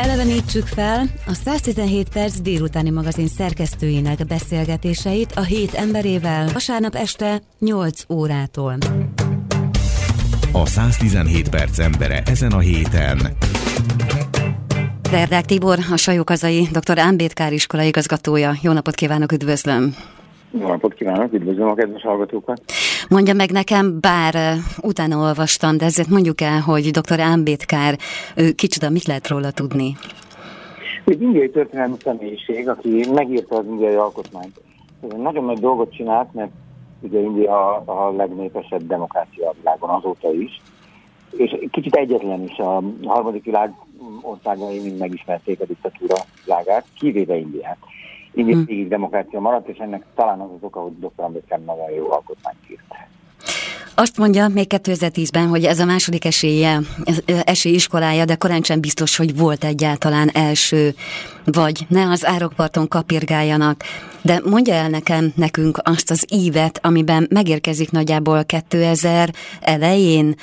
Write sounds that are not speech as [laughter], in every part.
Elevenítsük fel a 117 perc délutáni magazin szerkesztőinek beszélgetéseit a hét emberével vasárnap este 8 órától. A 117 perc embere ezen a héten. Derdák Tibor, a Sajókazai dr. Ámbétkár iskola igazgatója. Jó napot kívánok, üdvözlöm! Jó napot kívánok, üdvözlöm a kedves hallgatókat! Mondja meg nekem, bár utána olvastam, de ezért mondjuk el, hogy dr. Ámbétkár, ő kicsoda, mit lehet róla tudni? Egy indiai történelmi személyiség, aki megírta az indiai alkotmányt. Nagyon nagy dolgot csinált, mert ugye India a legnépesebb demokrácia a világon azóta is, és kicsit egyetlen is a harmadik világ országai mind megismerték a diktatúra világát, kivéve Indiát. India hmm. demokrácia maradt, és ennek talán az az oka, hogy dr. Ambedkar nagyon jó alkotmányt írt. Azt mondja még 2010-ben, hogy ez a második esélye, esélyiskolája, de korán sem biztos, hogy volt egyáltalán első, vagy ne az árokparton kapirgáljanak. De mondja el nekem, nekünk azt az ívet, amiben megérkezik nagyjából 2000 elején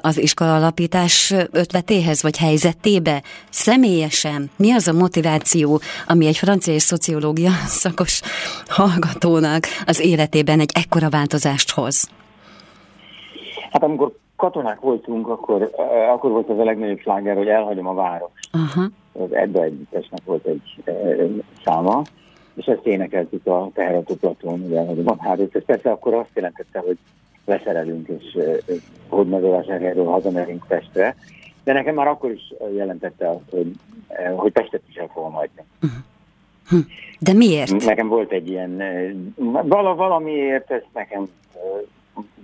az iskola alapítás ötletéhez, vagy helyzetébe. Személyesen mi az a motiváció, ami egy francia és szociológia szakos hallgatónak az életében egy ekkora változást hoz? Hát amikor katonák voltunk, akkor, uh, akkor volt az a legnagyobb sláger, hogy elhagyom a város. Uh-huh. Az Edda együttesnek volt egy uh, száma, és ezt énekeltük a teherautó platón, ugye elhagyom a város. És persze akkor azt jelentette, hogy leszerelünk, és uh, Hódmezővásárhelyről hazamerünk Pestre. De nekem már akkor is jelentette azt, hogy, uh, hogy Pestet is el fogom hagyni. Uh-huh. De miért? Nekem volt egy ilyen, vala, valamiért ezt nekem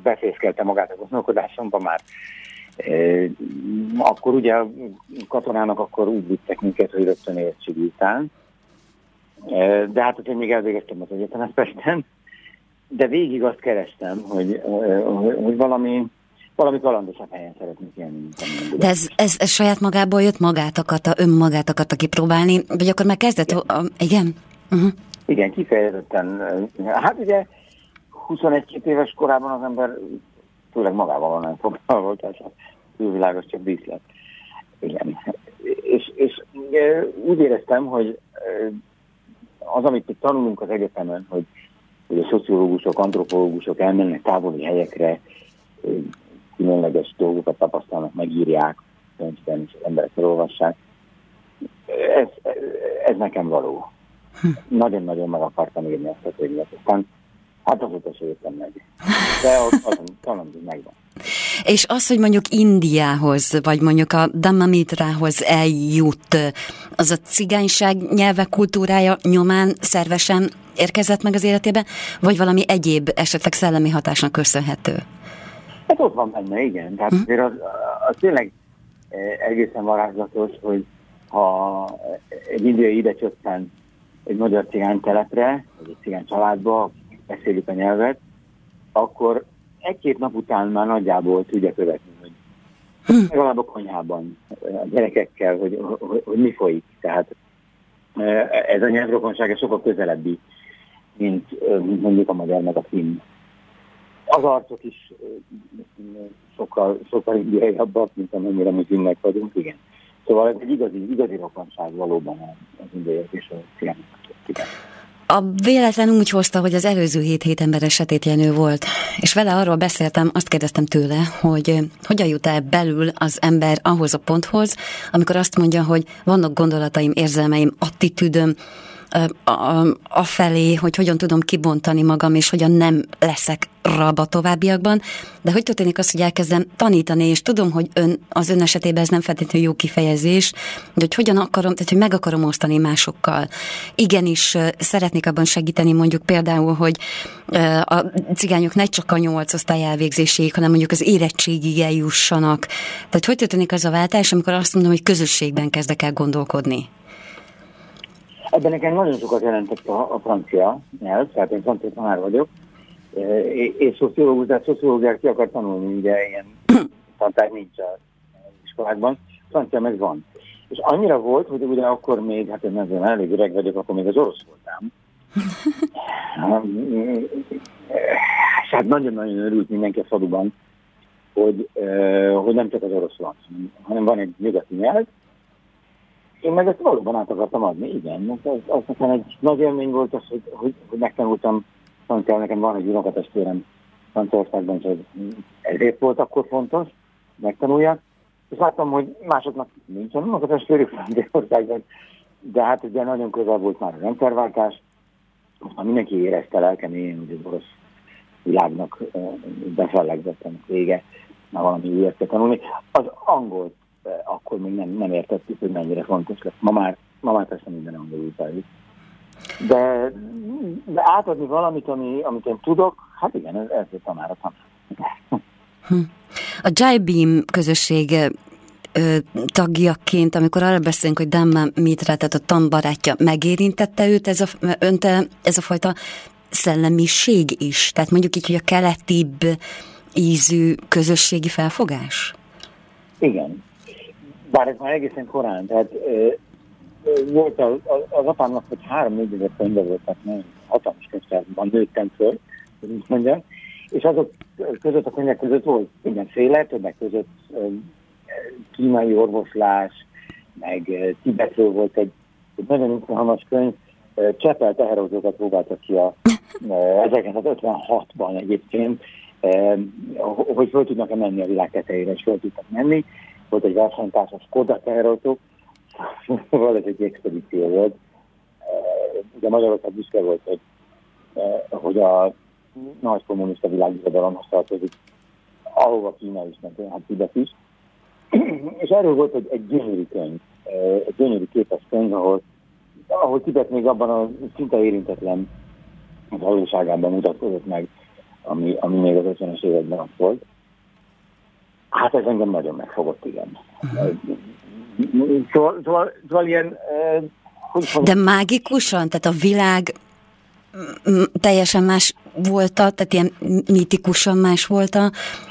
befészkelte magát a gondolkodásomban már. E, akkor ugye a katonának akkor úgy vittek minket, hogy rögtön értség után. E, de hát, hogy még elvégeztem az egyetemet Pesten, de végig azt kerestem, hogy, hogy valami, valami kalandosabb helyen szeretnék élni. De ez, ez, ez saját magából jött, magát akarta, önmagát akarta kipróbálni, vagy akkor már kezdett, igen? A, igen? Uh-huh. Igen, kifejezetten. Hát ugye 21 éves korában az ember főleg magával van nem foglalva, tehát külvilágos csak díszlet. Igen. És, és úgy éreztem, hogy az, amit itt tanulunk az egyetemen, hogy, hogy a szociológusok, antropológusok elmennek távoli helyekre, különleges dolgokat tapasztalnak, megírják, könyvben is emberek felolvassák. Ez, ez nekem való. Hm. Nagyon-nagyon meg akartam írni ezt a könyvet. Aztán Hát azóta se jöttem meg. De azon, talán megvan. És az, hogy mondjuk Indiához, vagy mondjuk a Dhammamitrához eljut, az a cigányság nyelve kultúrája nyomán szervesen érkezett meg az életében, vagy valami egyéb, esetleg szellemi hatásnak köszönhető? Hát ott van benne, igen. Tehát hm? azért az, az tényleg eh, egészen varázslatos, hogy ha egy indiai ide csökken egy magyar cigány telepre, vagy egy cigány családba, beszélik a nyelvet, akkor egy-két nap után már nagyjából tudja követni, hogy hm. legalább a konyhában a gyerekekkel, hogy, hogy, hogy mi folyik. Tehát ez a nyelvrokonság sokkal közelebbi, mint, mondjuk a magyar meg a finn. Az arcok is sokkal, sokkal indiaiabbak, mint amennyire mi finnek vagyunk, igen. Szóval ez egy igazi, igazi rokonság valóban az indiaiak és a fianak. A véletlen úgy hozta, hogy az előző hét hét ember esetét Jenő volt, és vele arról beszéltem, azt kérdeztem tőle, hogy hogyan jut el belül az ember ahhoz a ponthoz, amikor azt mondja, hogy vannak gondolataim, érzelmeim, attitűdöm, afelé, hogy hogyan tudom kibontani magam, és hogyan nem leszek rab a továbbiakban, de hogy történik az, hogy elkezdem tanítani, és tudom, hogy ön, az ön esetében ez nem feltétlenül jó kifejezés, de hogy hogyan akarom, tehát hogy meg akarom osztani másokkal. Igenis, szeretnék abban segíteni mondjuk például, hogy a cigányok ne csak a nyolc osztály elvégzéséig, hanem mondjuk az érettségig eljussanak. Tehát hogy történik az a váltás, amikor azt mondom, hogy közösségben kezdek el gondolkodni? Ebben nekem nagyon sokat jelentett a, a francia nyelv, tehát én francia tanár vagyok, és szociológus, de szociológiát ki akar tanulni, ugye ilyen [clears throat] tantár nincs az iskolákban, francia meg van. És annyira volt, hogy ugye akkor még, hát én nem elég öreg vagyok, akkor még az orosz voltam. És [laughs] hát nagyon-nagyon örült mindenki a faluban, hogy, hogy nem csak az orosz van, hanem van egy nyugati nyelv, én meg ezt valóban át akartam adni, igen. Az, az nekem egy nagy élmény volt az, hogy, hogy, hogy megtanultam, mondtam, nekem van egy unokatestvérem Franciaországban, és ez, ezért volt akkor fontos, megtanuljak. És láttam, hogy másoknak nincsen unokatestvérük Franciaországban, de hát ugye nagyon közel volt már a rendszerváltás, most már mindenki érezte lelkemén, hogy az orosz világnak befellegzett ennek vége, már valami ilyet kell tanulni. Az angol akkor még nem, nem értettük, hogy mennyire fontos lesz. Ma már, ma már persze minden angolul zajlik. De, de átadni valamit, ami, amit én tudok, hát igen, ez, ez a tanára tanár. Hm. A Jai Beam közösség ö, tagjaként, amikor arra beszélünk, hogy Dhamma Mitra, tehát a tanbarátja, megérintette őt ez a, önte ez a fajta szellemiség is? Tehát mondjuk így, hogy a keletibb ízű közösségi felfogás? Igen. Bár ez már egészen korán, tehát volt az, az apámnak, hogy három-négy ezer könyve volt, tehát nagyon hatalmas könyvtárban nőttem föl, úgy mondjam, és azok között a könyvek között volt mindenféle, többek között kínai orvoslás, meg Tibetről volt egy, egy nagyon izgalmas könyv, Csepel teherautókat próbáltak ki a 1956-ban egyébként, hogy föl tudnak-e menni a világ tetejére, és föl tudtak menni. Volt egy versenytársas Skoda teherautó, szóval ez egy expedíció volt. Ugye Magyarország büszke volt, hogy, hogy a nagy kommunista világirodalomhoz tartozik, ahova Kína is, meg hát Tibet is. [clears throat] És erről volt egy, egy gyönyörű könyv, egy gyönyörű képes könyv, ahol, ahol Tibet még abban a szinte érintetlen valóságában mutatkozott meg, ami, ami még az 50-es években volt. Hát ez engem nagyon megfogott, igen. Szóval, szóval, szóval ilyen... De mágikusan? Tehát a világ teljesen más volt, tehát ilyen mitikusan más volt,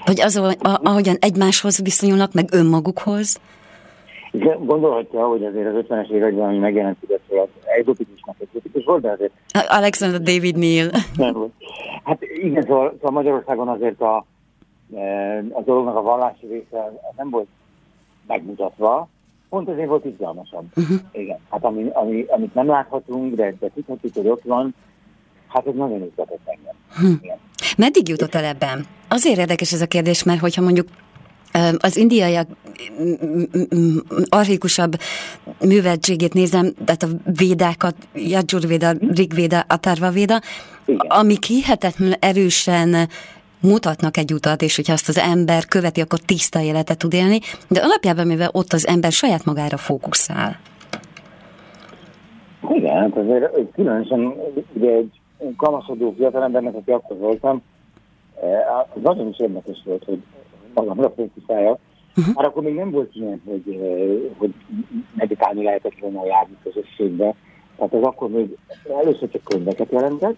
vagy az, ahogyan egymáshoz viszonyulnak, meg önmagukhoz? Gondolhatja, hogy azért az 50-es években, ami megjelent hogy az egzotikusnak egzotikus volt, de azért... Alexander David Neil. Nem volt. Hát igen, szóval, szóval Magyarországon azért a, a dolognak a vallási része nem volt megmutatva, pont ezért volt izgalmasabb. Uh-huh. Igen, hát ami, ami, amit nem láthatunk, de, de tudhatjuk, hogy ott van, Hát ez nagyon izgatott engem. Hm. Meddig jutott el ebben? Azért érdekes ez a kérdés, mert hogyha mondjuk az indiaiak archikusabb műveltségét nézem, tehát a védákat, Yajurvéda, Rigvéda, Atarva Véda, amik hihetetlenül erősen mutatnak egy utat, és hogyha azt az ember követi, akkor tiszta életet tud élni, de alapjában, mivel ott az ember saját magára fókuszál. Igen, hát azért különösen ugye egy kamaszodó fiatalembernek, aki akkor voltam, eh, az nagyon is érdekes volt, hogy magamra fókuszálja. Uh-huh. Már akkor még nem volt ilyen, hogy, eh, hogy meditálni lehetett volna a járni közösségbe. Tehát az akkor még először csak könyveket jelentett,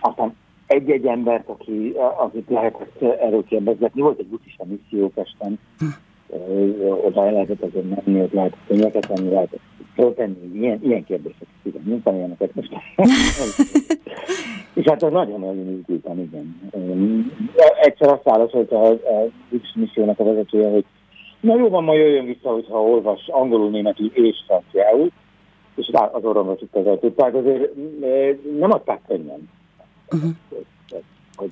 aztán egy-egy embert, aki, akit lehetett erről kérdezgetni. Volt egy buddhista misszió Pesten, uh-huh. oda lehetett azért menni, ott lehetett könyveket venni, lehetett föltenni ilyen, ilyen kérdéseket, igen, mint amilyeneket most. [laughs] és hát az nagyon-nagyon indultam, igen. Egyszer azt válaszolta a, a missziónak a vezetője, hogy na jó van, ma jöjjön vissza, hogyha olvas angolul, németül és franciául, és az orromra tudta az ajtót. Tehát azért nem adták könnyen, uh-huh. hogy,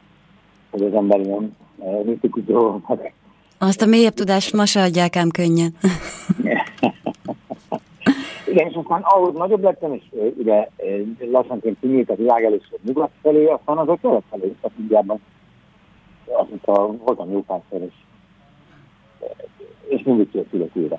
hogy az ember ilyen misztikus dolgokat. Azt a mélyebb tudást ma se adják ám könnyen. [laughs] Igen, és aztán ahhoz nagyobb lettem, és ugye lassanként kinyílt a világ először nyugat felé, aztán azok kelet felé, a Indiában. Azóta voltam jó párszor, és, és mindig készülök újra.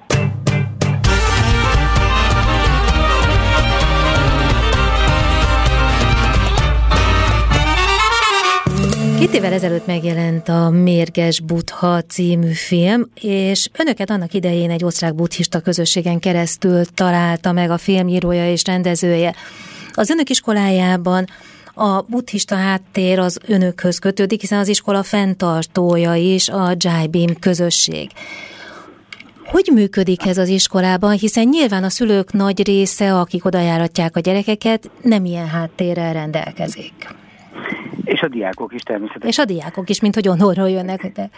Két évvel ezelőtt megjelent a Mérges Butha című film, és önöket annak idején egy osztrák buddhista közösségen keresztül találta meg a filmírója és rendezője. Az önök iskolájában a buddhista háttér az önökhöz kötődik, hiszen az iskola fenntartója is a Jaibim közösség. Hogy működik ez az iskolában, hiszen nyilván a szülők nagy része, akik oda járatják a gyerekeket, nem ilyen háttérrel rendelkezik. És a diákok is természetesen. És a diákok is, mint hogy onnorról jönnek. De...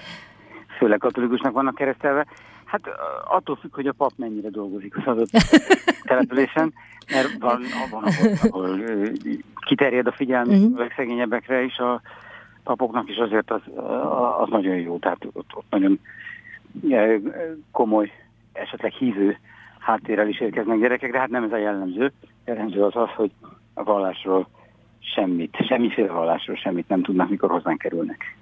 Főleg katolikusnak vannak keresztelve. Hát attól függ, hogy a pap mennyire dolgozik az adott [laughs] településen, mert van, van ahol, ahol kiterjed a figyelm uh-huh. a legszegényebbekre is, a papoknak is azért az, az nagyon jó, tehát ott, ott nagyon komoly, esetleg hívő háttérrel is érkeznek gyerekek, de hát nem ez a jellemző. Jellemző az az, hogy a vallásról semmit, semmiféle vallásról semmit nem tudnak, mikor hozzánk kerülnek.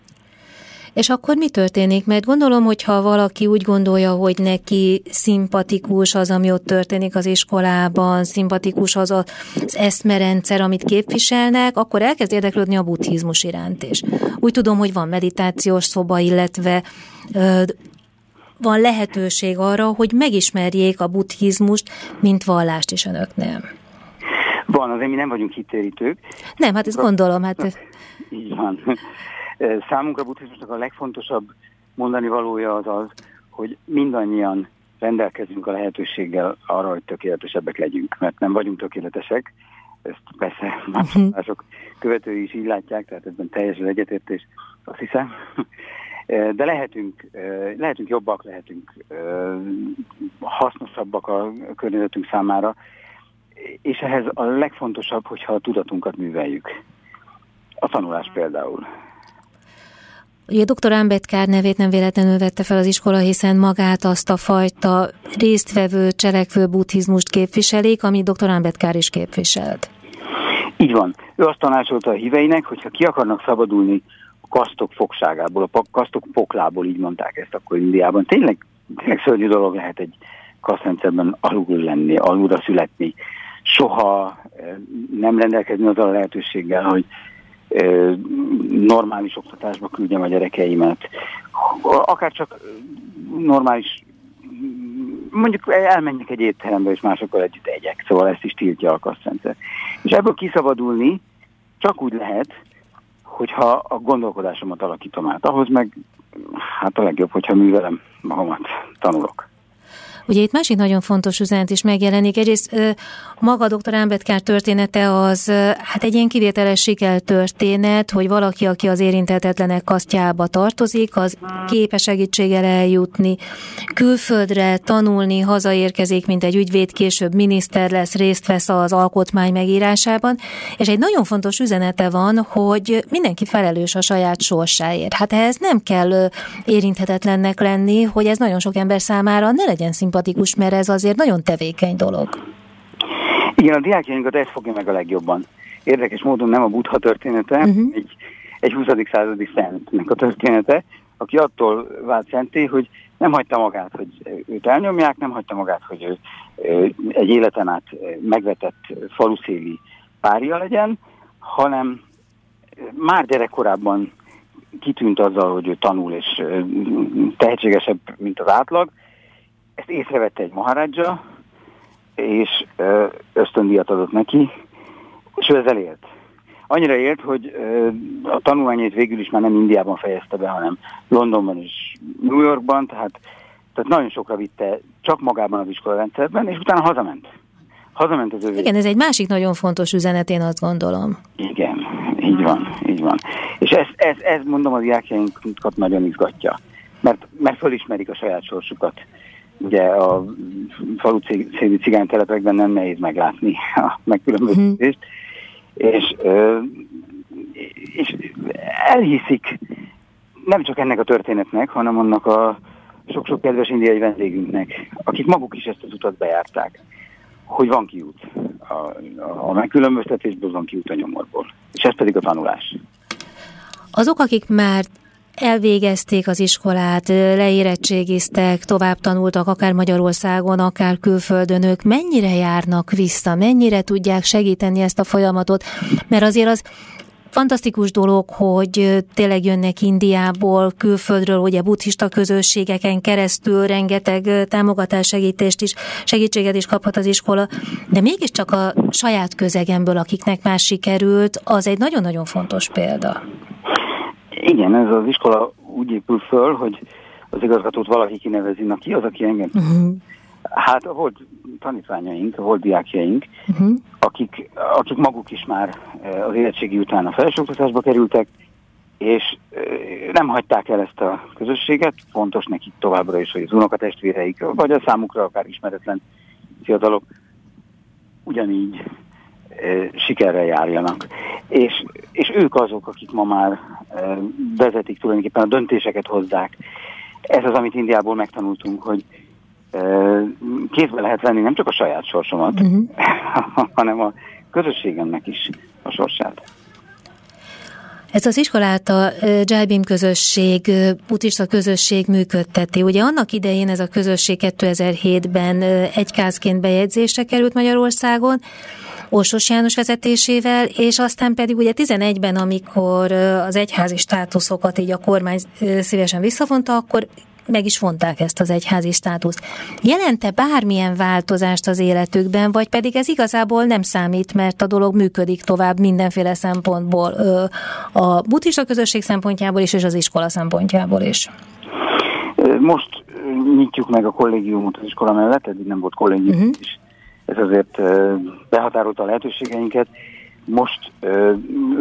És akkor mi történik? Mert gondolom, hogy ha valaki úgy gondolja, hogy neki szimpatikus az, ami ott történik az iskolában, szimpatikus az az eszmerendszer, amit képviselnek, akkor elkezd érdeklődni a buddhizmus iránt is. Úgy tudom, hogy van meditációs szoba, illetve ö, van lehetőség arra, hogy megismerjék a buddhizmust, mint vallást is önöknél. Van, azért mi nem vagyunk hittérítők. Nem, hát ezt gondolom. Hát... Így van. Számunkra a buddhizmusnak a legfontosabb mondani valója az az, hogy mindannyian rendelkezünk a lehetőséggel arra, hogy tökéletesebbek legyünk, mert nem vagyunk tökéletesek, ezt persze [laughs] mások követői is így látják, tehát ebben teljes az egyetértés, azt hiszem. De lehetünk, lehetünk jobbak, lehetünk hasznosabbak a környezetünk számára, és ehhez a legfontosabb, hogyha a tudatunkat műveljük. A tanulás például. Ugye dr. Ambedkár nevét nem véletlenül vette fel az iskola, hiszen magát azt a fajta résztvevő, cselekvő buddhizmust képviselik, amit dr. Ambedkár is képviselt. Így van. Ő azt tanácsolta a híveinek, hogyha ki akarnak szabadulni a kasztok fogságából, a kasztok poklából, így mondták ezt akkor Indiában. Tényleg, tényleg szörnyű dolog lehet egy kasztrendszerben alul lenni, alulra születni, soha eh, nem rendelkezni azzal a lehetőséggel, hogy normális oktatásba küldjem a gyerekeimet, akár csak normális, mondjuk elmenjek egy étterembe, és másokkal együtt egyek, szóval ezt is tiltja a kasztrendszer. És ebből kiszabadulni csak úgy lehet, hogyha a gondolkodásomat alakítom át. Ahhoz meg hát a legjobb, hogyha művelem magamat, tanulok. Ugye itt másik nagyon fontos üzenet is megjelenik. Egyrészt maga dr. Ámbetkár története az hát egy ilyen kivételes sikertörténet, hogy valaki, aki az érintetetlenek kasztjába tartozik, az képes segítséggel eljutni, külföldre tanulni, hazaérkezik, mint egy ügyvéd, később miniszter lesz, részt vesz az alkotmány megírásában, és egy nagyon fontos üzenete van, hogy mindenki felelős a saját sorsáért. Hát ehhez nem kell érinthetetlennek lenni, hogy ez nagyon sok ember számára ne legyen szimpatikus, mert ez azért nagyon tevékeny dolog. Igen, a diákjainkat ez fogja meg a legjobban. Érdekes módon nem a buddha története, uh-huh. egy, egy 20. századi szentnek a története, aki attól vált szenté, hogy nem hagyta magát, hogy őt elnyomják, nem hagyta magát, hogy ő, ő egy életen át megvetett faluszéli párja legyen, hanem már gyerekkorában kitűnt azzal, hogy ő tanul és tehetségesebb, mint az átlag. Ezt észrevette egy maharadja, és ösztöndíjat adott neki, és ő ezzel élt. Annyira élt, hogy a tanulmányait végül is már nem Indiában fejezte be, hanem Londonban és New Yorkban, tehát, tehát nagyon sokra vitte csak magában az iskolarendszerben, és utána hazament. Hazament az ő Igen, ez egy másik nagyon fontos üzenet, én azt gondolom. Igen, így van, így van. És ez, ez, ez mondom, az diákjainkat nagyon izgatja, mert, mert fölismerik a saját sorsukat ugye a falu széli cigánytelepekben nem nehéz meglátni a megkülönböztetést, uh-huh. és, és elhiszik nem csak ennek a történetnek, hanem annak a sok-sok kedves indiai vendégünknek, akik maguk is ezt az utat bejárták, hogy van kiút a, a, a megkülönböztetésből, van kiút a nyomorból. És ez pedig a tanulás. Azok, akik már elvégezték az iskolát, leérettségiztek, tovább tanultak, akár Magyarországon, akár külföldön, ők mennyire járnak vissza, mennyire tudják segíteni ezt a folyamatot, mert azért az fantasztikus dolog, hogy tényleg jönnek Indiából, külföldről, ugye buddhista közösségeken keresztül rengeteg támogatás, segítést is, segítséget is kaphat az iskola, de mégiscsak a saját közegemből, akiknek más sikerült, az egy nagyon-nagyon fontos példa. Igen, ez az iskola úgy épül föl, hogy az igazgatót valaki kinevezi, na ki az, aki engem? Uh-huh. Hát volt tanítványaink, volt diákjaink, uh-huh. akik, akik maguk is már eh, az érettségi után a felsőoktatásba kerültek, és nem hagyták el ezt a közösséget, fontos nekik továbbra is, hogy az unokatestvéreik, vagy a számukra akár ismeretlen fiatalok ugyanígy e, sikerrel járjanak. És, és ők azok, akik ma már vezetik tulajdonképpen a döntéseket hozzák. Ez az, amit Indiából megtanultunk, hogy kézbe lehet venni nem csak a saját sorsomat, uh-huh. [laughs] hanem a közösségemnek is a sorsát. Ez az iskolát a Jaibim közösség, buddhista közösség működteti. Ugye annak idején ez a közösség 2007-ben egykázként bejegyzésre került Magyarországon, Orsos János vezetésével, és aztán pedig ugye 11-ben, amikor az egyházi státuszokat így a kormány szívesen visszavonta, akkor meg is vonták ezt az egyházi státuszt. Jelente bármilyen változást az életükben, vagy pedig ez igazából nem számít, mert a dolog működik tovább mindenféle szempontból, a buddhista közösség szempontjából is, és az iskola szempontjából is? Most nyitjuk meg a kollégiumot az iskola mellett, eddig nem volt kollégium, uh-huh. és ez azért behatárolta a lehetőségeinket. Most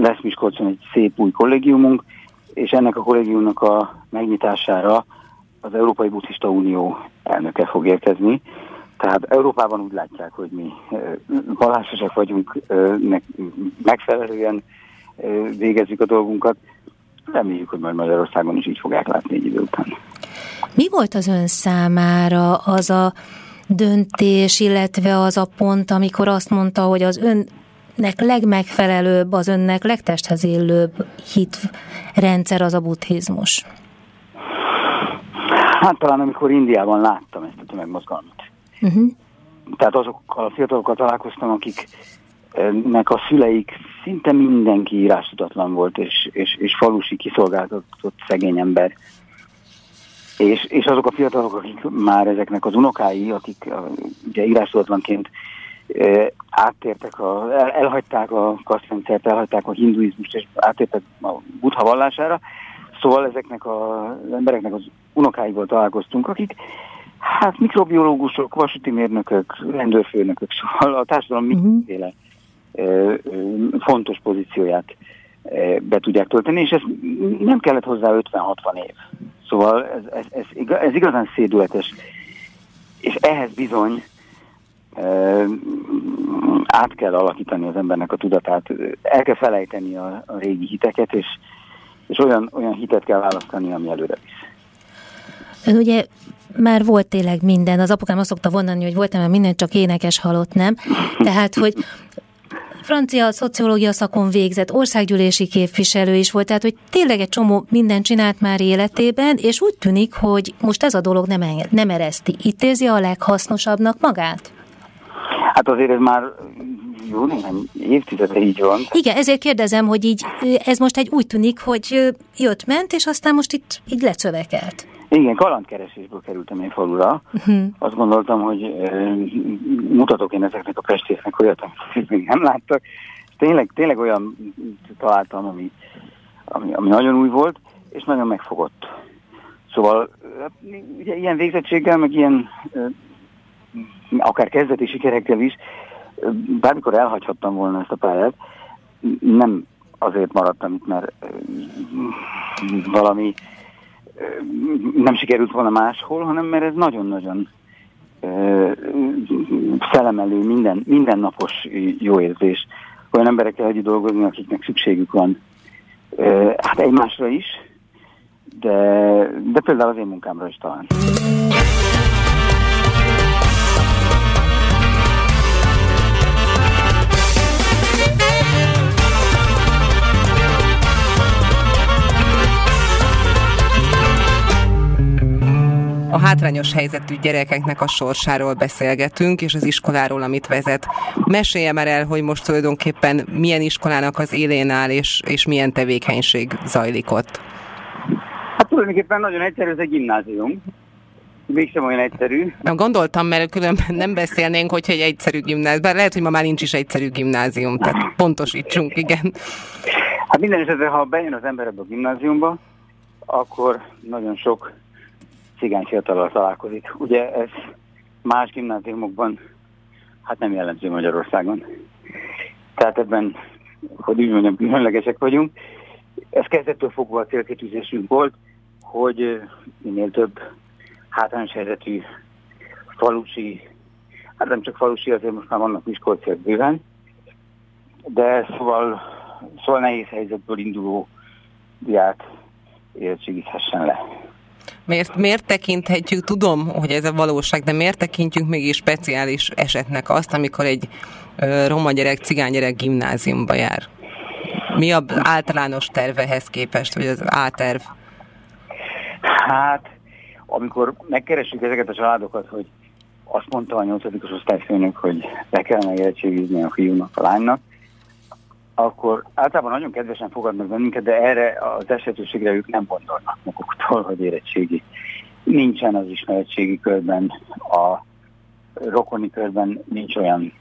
lesz Miskolcon egy szép új kollégiumunk, és ennek a kollégiumnak a megnyitására az Európai Buddhista Unió elnöke fog érkezni. Tehát Európában úgy látják, hogy mi vallásosak vagyunk, megfelelően végezzük a dolgunkat. Reméljük, hogy majd Magyarországon is így fogják látni egy idő után. Mi volt az ön számára az a döntés, illetve az a pont, amikor azt mondta, hogy az önnek legmegfelelőbb, az önnek legtesthez illőbb hitrendszer az a buddhizmus? Hát talán amikor Indiában láttam ezt a tömegmozgalmat. Uh-huh. Tehát azokkal a fiatalokkal találkoztam, akiknek a szüleik szinte mindenki írástudatlan volt, és, és, és falusi kiszolgáltatott szegény ember. És, és azok a fiatalok, akik már ezeknek az unokái, akik ugye írástudatlanként áttértek, a, el, elhagyták a kasztrendszert, elhagyták a hinduizmust, és áttértek a buddha vallására, Szóval ezeknek az embereknek az unokáival találkoztunk, akik hát mikrobiológusok, vasúti mérnökök, rendőrfőnökök, szóval a társadalom uh-huh. mindenféle fontos pozícióját be tudják tölteni, és ez nem kellett hozzá 50-60 év. Szóval ez, ez, ez, ez igazán szédületes. És ehhez bizony át kell alakítani az embernek a tudatát, el kell felejteni a, a régi hiteket, és és olyan, olyan hitet kell választani, ami előre visz. Ön ugye már volt tényleg minden, az apukám azt szokta vonani, hogy voltam már minden, csak énekes halott, nem? Tehát, hogy francia szociológia szakon végzett, országgyűlési képviselő is volt, tehát hogy tényleg egy csomó mindent csinált már életében, és úgy tűnik, hogy most ez a dolog nem, nem ereszti. Itt érzi a leghasznosabbnak magát? Hát azért ez már jó néhány évtizede így van. Igen, ezért kérdezem, hogy így ez most egy úgy tűnik, hogy jött-ment, és aztán most itt így lecövekelt. Igen, kalandkeresésből kerültem én falura. Uh-huh. Azt gondoltam, hogy e, mutatok én ezeknek a pestésznek olyat, amit még nem láttak. Tényleg, tényleg olyan találtam, ami, ami, ami nagyon új volt, és nagyon megfogott. Szóval ugye, ilyen végzettséggel, meg ilyen akár kezdeti sikerekkel is, bármikor elhagyhattam volna ezt a pályát, nem azért maradtam itt, mert valami nem sikerült volna máshol, hanem mert ez nagyon-nagyon felemelő, minden, mindennapos jó érzés. Olyan emberekkel együtt dolgozni, akiknek szükségük van hát egymásra is, de, de például az én munkámra is talán. A hátrányos helyzetű gyerekeknek a sorsáról beszélgetünk, és az iskoláról, amit vezet. Mesélje már el, hogy most tulajdonképpen milyen iskolának az élén áll, és, és milyen tevékenység zajlik ott. Hát tulajdonképpen nagyon egyszerű, ez egy gimnázium. Mégsem olyan egyszerű. Gondoltam, mert különben nem beszélnénk, hogyha egy egyszerű gimnázium. Bár lehet, hogy ma már nincs is egyszerű gimnázium, tehát pontosítsunk, igen. Hát minden esetre, ha bejön az ember ebbe a gimnáziumba, akkor nagyon sok cigány fiatalal találkozik. Ugye ez más gimnáziumokban hát nem jellemző Magyarországon. Tehát ebben, hogy úgy mondjam, különlegesek vagyunk, ez kezdettől fogva a célkitűzésünk volt, hogy minél több hátrányos helyzetű falusi, hát nem csak falusi, azért most már vannak iskolciak bőven, de szóval, szóval nehéz helyzetből induló diák érettségizhessen le. Miért, miért tekinthetjük, tudom, hogy ez a valóság, de miért tekintjük mégis speciális esetnek azt, amikor egy roma gyerek, cigány gyerek gimnáziumba jár? Mi a általános tervehez képest, vagy az áterv? Hát, amikor megkeressük ezeket a családokat, hogy azt mondta a nyolcadikos osztályfőnök, hogy le kellene érettségizni a fiúnak, a lánynak, akkor általában nagyon kedvesen fogadnak bennünket, de erre az esetőségre ők nem gondolnak maguktól, hogy érettségi. Nincsen az ismeretségi körben, a rokoni körben nincs olyan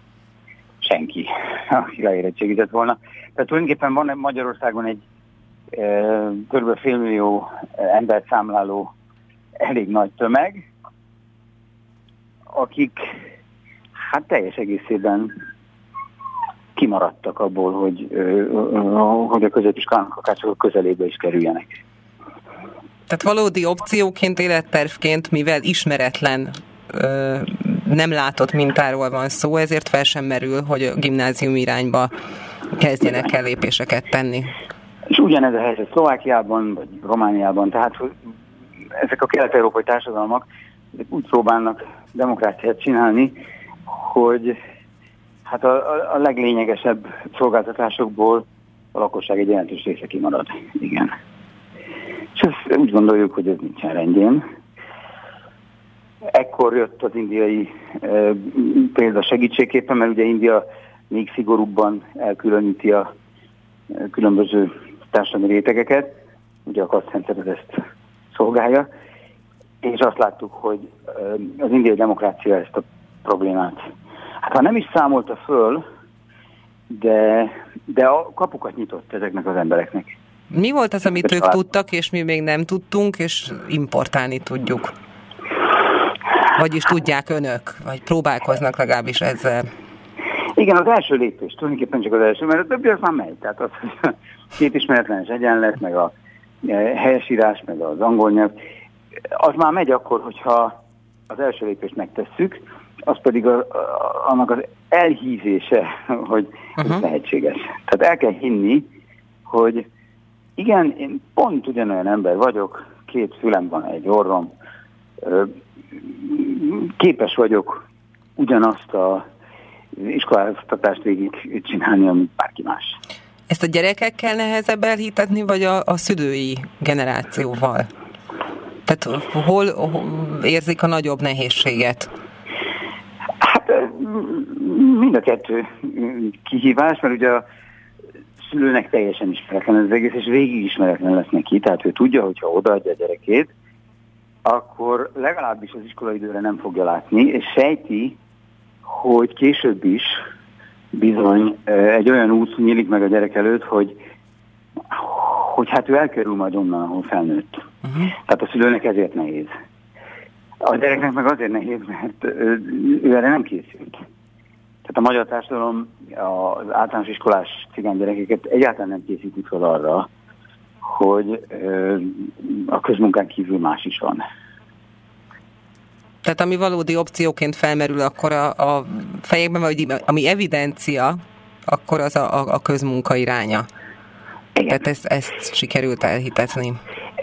senki, aki leérettségizett volna. Tehát tulajdonképpen van Magyarországon egy e, kb. félmillió embert számláló elég nagy tömeg, akik hát teljes egészében kimaradtak abból, hogy, hogy a középiskolának akár csak a közelébe is kerüljenek. Tehát valódi opcióként, élettervként, mivel ismeretlen nem látott mintáról van szó, ezért fel sem merül, hogy a gimnázium irányba kezdjenek el lépéseket tenni. És ugyanez a helyzet Szlovákiában, vagy Romániában, tehát ezek a kelet-európai társadalmak úgy próbálnak demokráciát csinálni, hogy Hát a, a, leglényegesebb szolgáltatásokból a lakosság egy jelentős része kimarad. Igen. És ezt úgy gondoljuk, hogy ez nincsen rendjén. Ekkor jött az indiai e, példa segítségképpen, mert ugye India még szigorúbban elkülöníti a e, különböző társadalmi rétegeket, ugye a kasztrendszer ezt szolgálja, és azt láttuk, hogy e, az indiai demokrácia ezt a problémát Hát ha nem is számolta föl, de, de a kapukat nyitott ezeknek az embereknek. Mi volt az, amit ők tudtak, és mi még nem tudtunk, és importálni tudjuk? Vagyis tudják önök, vagy próbálkoznak legalábbis ezzel? Igen, az első lépés, tulajdonképpen csak az első, mert a többi az már megy. Tehát az, hogy két ismeretlenes egyenlet, meg a e, helyesírás, meg az angol nyelv, az már megy akkor, hogyha az első lépést megtesszük, az pedig a, a, annak az elhízése, hogy ez lehetséges. Tehát el kell hinni, hogy igen, én pont ugyanolyan ember vagyok, két fülem van, egy orrom, képes vagyok ugyanazt a iskoláztatást végig csinálni, amit bárki más. Ezt a gyerekekkel nehezebb elhitetni, vagy a, a szülői generációval? Tehát hol, hol érzik a nagyobb nehézséget? Mind a kettő kihívás, mert ugye a szülőnek teljesen ismeretlen az egész, és végig ismeretlen lesz neki, tehát ő tudja, hogyha odaadja a gyerekét, akkor legalábbis az iskolai időre nem fogja látni, és sejti, hogy később is bizony egy olyan út nyílik meg a gyerek előtt, hogy, hogy hát ő elkerül majd onnan, ahol felnőtt. Uh-huh. Tehát a szülőnek ezért nehéz. A gyereknek meg azért nehéz, mert ő erre nem készült. Tehát a magyar társadalom az általános iskolás cigány gyerekeket egyáltalán nem készítik fel arra, hogy a közmunkán kívül más is van. Tehát ami valódi opcióként felmerül, akkor a, a fejekben, vagy ami evidencia, akkor az a, a, a közmunka iránya. Igen. Tehát ezt, ezt sikerült elhitetni.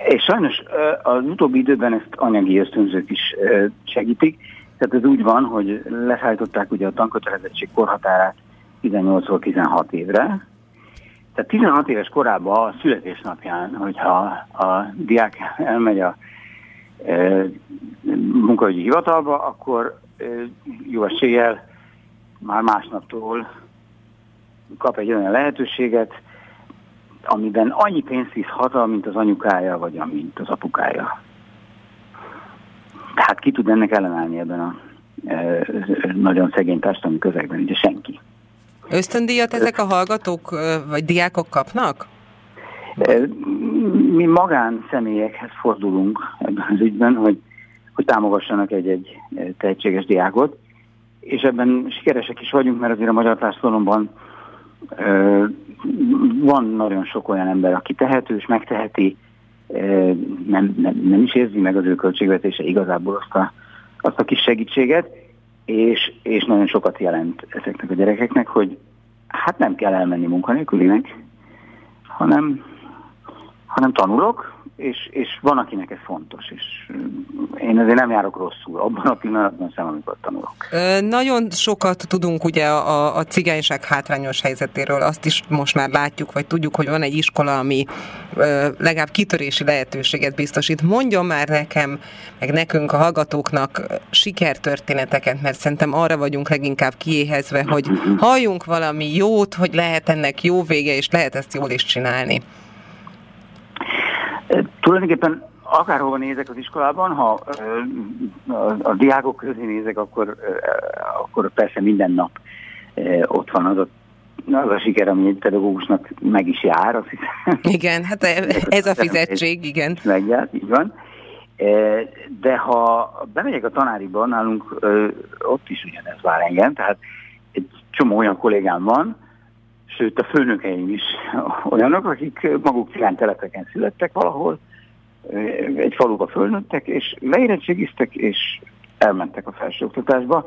És sajnos az utóbbi időben ezt anyagi ösztönzők is segítik. Tehát ez úgy van, hogy leszállították ugye a tankötelezettség korhatárát 18-ról 16 évre. Tehát 16 éves korában a születésnapján, hogyha a diák elmegy a e, munkaügyi hivatalba, akkor e, jó eséllyel már másnaptól kap egy olyan lehetőséget, amiben annyi pénzt visz haza, mint az anyukája, vagy mint az apukája. Tehát ki tud ennek ellenállni ebben a e, nagyon szegény társadalmi közegben? Ugye senki. Ösztöndíjat ezek a hallgatók vagy diákok kapnak? E, mi magán személyekhez fordulunk ebben az ügyben, hogy, hogy támogassanak egy-egy tehetséges diákot, és ebben sikeresek is vagyunk, mert azért a magyar társadalomban van nagyon sok olyan ember, aki tehetős, megteheti, nem, nem, nem is érzi meg az ő költségvetése igazából azt a, azt a kis segítséget, és, és nagyon sokat jelent ezeknek a gyerekeknek, hogy hát nem kell elmenni munkanélkülinek, hanem, hanem tanulok, és, és van, akinek ez fontos, és én azért nem járok rosszul, abban a pillanatban sem, amikor tanulok. Ö, nagyon sokat tudunk ugye a, a cigányság hátrányos helyzetéről, azt is most már látjuk, vagy tudjuk, hogy van egy iskola, ami ö, legalább kitörési lehetőséget biztosít. Mondjon már nekem, meg nekünk, a hallgatóknak sikertörténeteket, mert szerintem arra vagyunk leginkább kiéhezve, hogy [clears throat] halljunk valami jót, hogy lehet ennek jó vége, és lehet ezt jól is csinálni. Tulajdonképpen akárhova nézek az iskolában, ha a, diákok közé nézek, akkor, akkor persze minden nap ott van az a az a siker, ami egy pedagógusnak meg is jár, azt hiszem. Igen, hát ez a fizetség, igen. [laughs] Megjár, így van. De ha bemegyek a tanáriba, nálunk ott is ugyanez vár engem, tehát egy csomó olyan kollégám van, sőt a főnökeim is olyanok, akik maguk telepeken születtek valahol, egy faluba fölnőttek, és leérettségiztek, és elmentek a felsőoktatásba,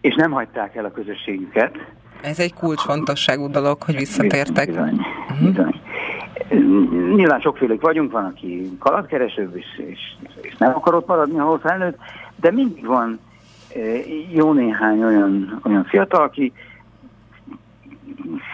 és nem hagyták el a közösségüket. Ez egy kulcsfontosságú dolog, hogy visszatértek. Bizony, bizony. Nyilván sokfélek vagyunk, van, aki kalandkereső, és, és, és nem akarott maradni, ahol felnőtt, de mindig van jó néhány olyan, olyan fiatal, aki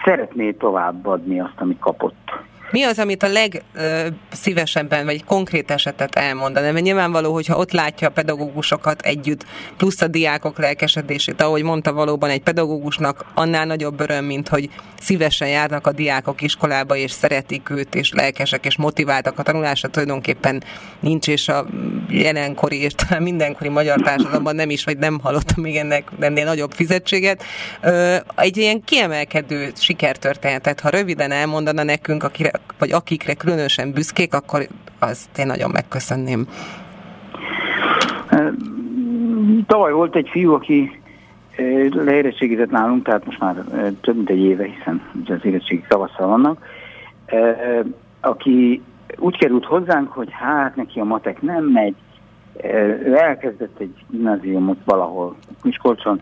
szeretné továbbadni azt, amit kapott. Mi az, amit a legszívesebben, vagy konkrét esetet elmondaná? Mert nyilvánvaló, hogyha ott látja a pedagógusokat együtt, plusz a diákok lelkesedését, ahogy mondta valóban egy pedagógusnak, annál nagyobb öröm, mint hogy szívesen járnak a diákok iskolába, és szeretik őt, és lelkesek, és motiváltak a tanulásra, tulajdonképpen nincs, és a jelenkori, és talán mindenkori magyar társadalomban nem is, vagy nem hallottam még ennek ennél nagyobb fizetséget. Egy ilyen kiemelkedő sikertörténetet, ha röviden elmondana nekünk, akire vagy akikre különösen büszkék, akkor azt én nagyon megköszönném. Tavaly volt egy fiú, aki leérettségizett nálunk, tehát most már több mint egy éve, hiszen az érettségi tavasszal vannak, aki úgy került hozzánk, hogy hát neki a matek nem megy, ő elkezdett egy gimnáziumot valahol Miskolcson,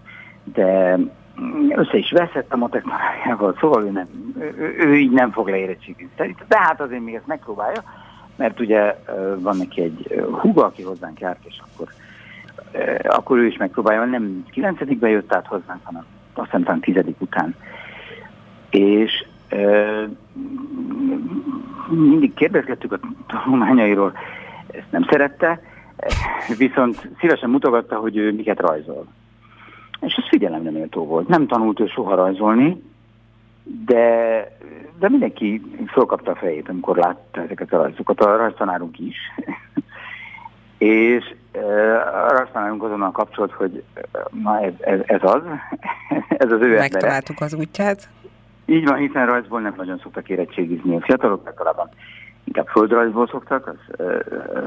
de össze is veszett a matematikájával, szóval ő, nem, ő, ő így nem fog leérettségizni szerint, de hát azért még ezt megpróbálja, mert ugye van neki egy húga, aki hozzánk járt, és akkor, akkor ő is megpróbálja, nem 9 jött át hozzánk, hanem azt hiszem talán 10 után. És mindig kérdezgettük a tanulmányairól, ezt nem szerette, viszont szívesen mutogatta, hogy ő miket rajzol és ez figyelemre méltó volt. Nem tanult ő soha rajzolni, de, de mindenki fölkapta a fejét, amikor látta ezeket a rajzokat, a rajztanárunk is. [laughs] és a rajztanárunk azonnal kapcsolt, hogy na ez, ez, ez az, [laughs] ez az ő Megtaláltuk az útját. Így van, hiszen rajzból nem nagyon szoktak érettségizni a fiatalok, általában inkább földrajzból szoktak. Az,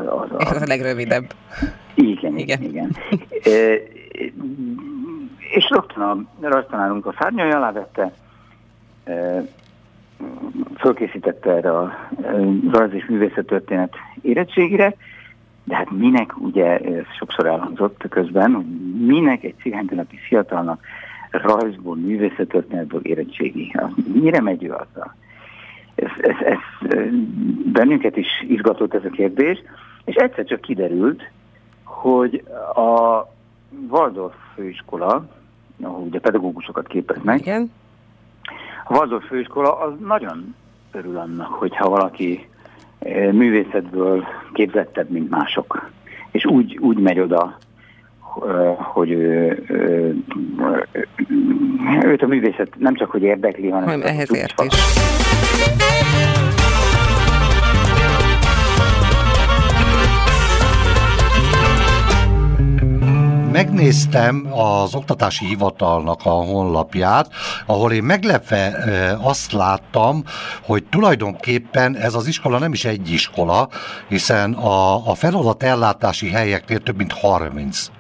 az, az, az a legrövidebb. Igen, igen. igen. [laughs] és rögtön a rajztanárunk a szárnyai alá vette, fölkészítette erre a rajz és művészettörténet érettségére, de hát minek, ugye ez sokszor elhangzott közben, minek egy cigánytelepi fiatalnak rajzból, művészettörténetből érettségi. Mire megy ő azzal? Ez, ez, ez, bennünket is izgatott ez a kérdés, és egyszer csak kiderült, hogy a Waldorf főiskola, ahol ugye pedagógusokat képeznek. Igen. A Waldorf főiskola az nagyon örül annak, hogyha valaki eh, művészetből képzettebb, mint mások. És úgy, úgy megy oda, eh, hogy ő, ő, őt a művészet nem csak hogy érdekli, hanem, hanem ehhez ért is. Megnéztem az oktatási hivatalnak a honlapját, ahol én meglepve azt láttam, hogy tulajdonképpen ez az iskola nem is egy iskola, hiszen a, a feladat ellátási helyeknél több mint 30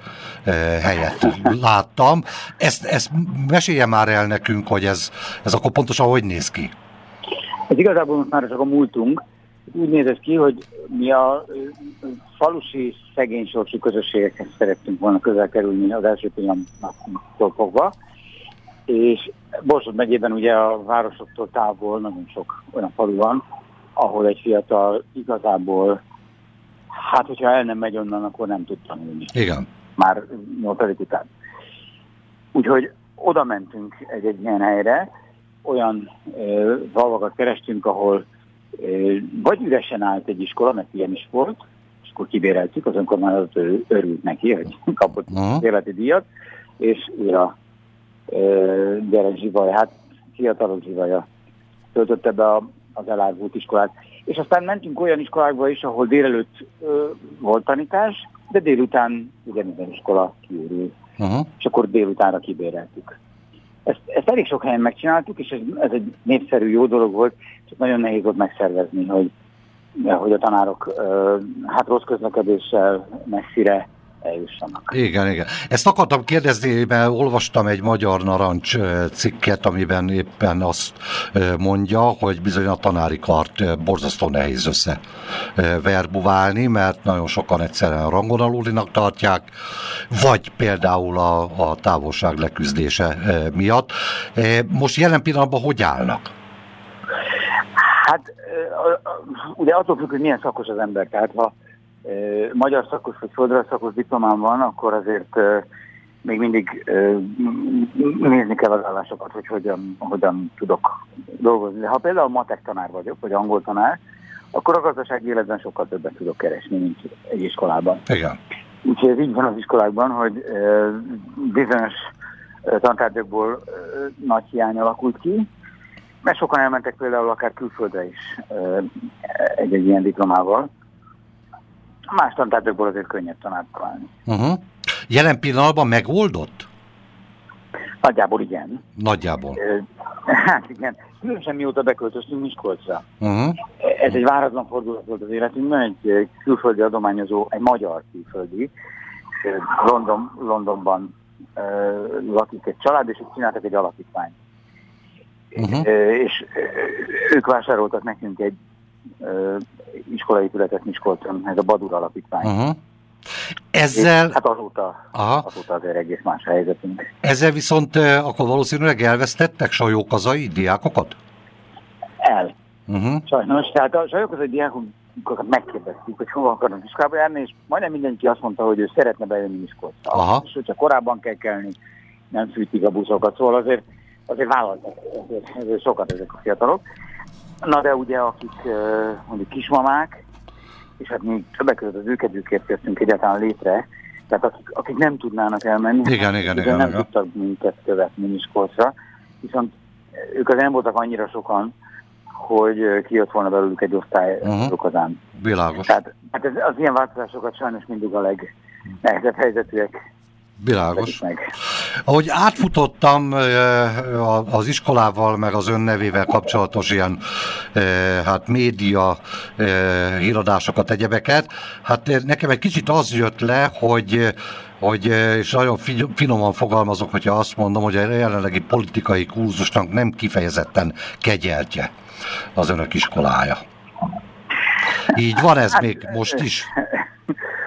helyet láttam. Ezt, ezt mesélje már el nekünk, hogy ez, ez akkor pontosan hogy néz ki? Ez igazából már csak a múltunk. Úgy nézett ki, hogy mi a falusi szegénysorsú közösségekhez szerettünk volna közel kerülni az első pillanattól fogva, és Borsod megyében ugye a városoktól távol nagyon sok olyan falu van, ahol egy fiatal igazából, hát hogyha el nem megy onnan, akkor nem tud tanulni. Igen. Már nyolcadik után. Úgyhogy oda mentünk egy-egy ilyen helyre, olyan valvakat kerestünk, ahol vagy üresen állt egy iskola, mert ilyen is volt, és akkor kibéreltük, az önkormányzat örült neki, hogy [laughs] kapott uh-huh. életi díjat, és újra gyerek zsivaj, hát fiatalok zsivaja töltötte be a, az elárvult iskolát. És aztán mentünk olyan iskolákba is, ahol délelőtt ö, volt tanítás, de délután ugye minden iskola kiürül. Uh-huh. És akkor délutánra kibéreltük. Ezt, ezt elég sok helyen megcsináltuk, és ez, ez egy népszerű, jó dolog volt, csak nagyon nehéz volt megszervezni, hogy, hogy a tanárok hát rossz közlekedéssel messzire eljussanak. Igen, igen. Ezt akartam kérdezni, mert olvastam egy Magyar Narancs cikket, amiben éppen azt mondja, hogy bizony a tanári kart borzasztó nehéz össze verbuválni, mert nagyon sokan egyszerűen rangon alulinak tartják, vagy például a, a távolság leküzdése miatt. Most jelen pillanatban hogy állnak? Hát ugye attól függ, hogy milyen szakos az ember. Tehát ha magyar szakos vagy földrajz szakos diplomám van, akkor azért még mindig nézni kell az állásokat, hogy hogyan, hogyan tudok dolgozni. Ha például matek tanár vagyok, vagy angol tanár, akkor a gazdasági életben sokkal többet tudok keresni, mint egy iskolában. Igen. Úgyhogy ez így van az iskolákban, hogy bizonyos tantárgyakból nagy hiány alakult ki, mert sokan elmentek például akár külföldre is egy-egy ilyen diplomával. Más tantárgyakból azért könnyebb tanárt találni. Uh-huh. Jelen pillanatban megoldott? Nagyjából igen. Nagyjából. Hát igen. Különösen mióta beköltöztünk Miskolcra. Uh-huh. Ez egy váratlan fordulat volt az életünkben, egy külföldi adományozó, egy magyar külföldi, London, Londonban uh, lakik egy család, és csináltak egy alapítványt. Uh-huh. És ők vásároltak nekünk egy iskolaépületet Miskolcon, ez a Badur Alapítvány. Uh-huh. Ezzel... És hát azóta, Aha. azóta azért egész más helyzetünk. Ezzel viszont akkor valószínűleg elvesztettek sajókazai diákokat? El. Uh-huh. Sajnos. Tehát a sajókazai diákokat megkérdeztük, hogy hova akarnak iskolába járni, és majdnem mindenki azt mondta, hogy ő szeretne bejönni Miskolcra. Aha. És hogyha korábban kell kelni, nem fűtik a buszokat, szóval azért, azért vállaltak azért, azért sokat ezek a fiatalok. Na de ugye akik mondjuk kismamák, és hát mi többek között az őkedőkért kezdtünk egyáltalán létre, tehát akik, akik nem tudnának elmenni, igen, hát, igen, igen, nem igen. tudtak minket követni Miskolcra, viszont ők az nem voltak annyira sokan, hogy kijött volna belőlük egy osztály uh-huh. azán. Világos. Tehát hát ez, az ilyen változásokat sajnos mindig a legnehezebb helyzetűek Világos. Ahogy átfutottam az iskolával, meg az ön nevével kapcsolatos ilyen hát média híradásokat, egyebeket, hát nekem egy kicsit az jött le, hogy hogy, és nagyon finoman fogalmazok, hogyha azt mondom, hogy a jelenlegi politikai kurzusnak nem kifejezetten kegyeltje az önök iskolája. Így van ez hát, még most is? [laughs]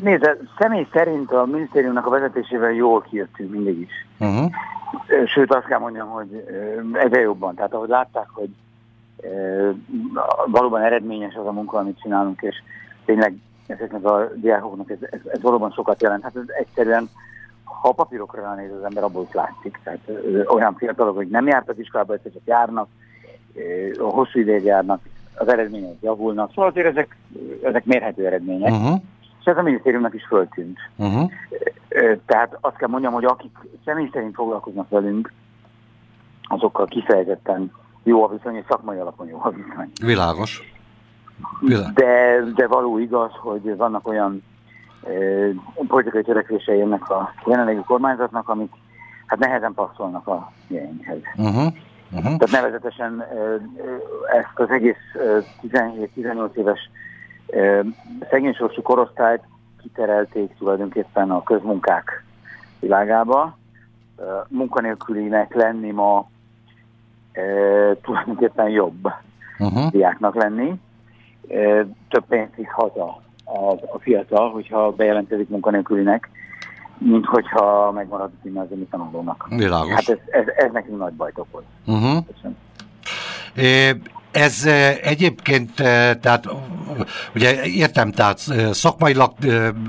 Nézd, személy szerint a minisztériumnak a vezetésével jól kijöttünk mindig is. Uh-huh. Sőt, azt kell mondjam, hogy egyre jobban. Tehát ahogy látták, hogy valóban eredményes az a munka, amit csinálunk, és tényleg ezeknek a diákoknak ez, ez, ez valóban sokat jelent. Hát ez egyszerűen, ha a papírokra ránéz az ember, abból is látszik. Tehát olyan fiatalok, hogy nem jártak iskolába, egyszer csak járnak, hosszú ideig járnak, az eredmények javulnak. Szóval azért ezek, ezek mérhető eredmények. Uh-huh ez a minisztériumnak is föltűnt. Uh-huh. Tehát azt kell mondjam, hogy akik személy szerint foglalkoznak velünk, azokkal kifejezetten jó a viszony, és szakmai alapon jó a viszony. Világos. Világos. De, de való igaz, hogy vannak olyan e, politikai törekvései ennek a jelenlegi kormányzatnak, amik hát nehezen passzolnak a jelenkhez. Uh-huh. Uh-huh. Tehát nevezetesen ezt az egész 17-18 éves szegénysorsú korosztályt kiterelték tulajdonképpen a közmunkák világába. Munkanélkülinek lenni ma tulajdonképpen jobb, uh-huh. diáknak lenni. Több pénzt visz haza a, fiatal, hogyha bejelentkezik munkanélkülinek, mint hogyha megmarad a gimnáziumi tanulónak. Világos. Hát ez, ez, ez nekünk nagy bajt okoz. Uh-huh. Ez egyébként, tehát ugye értem, tehát szakmailag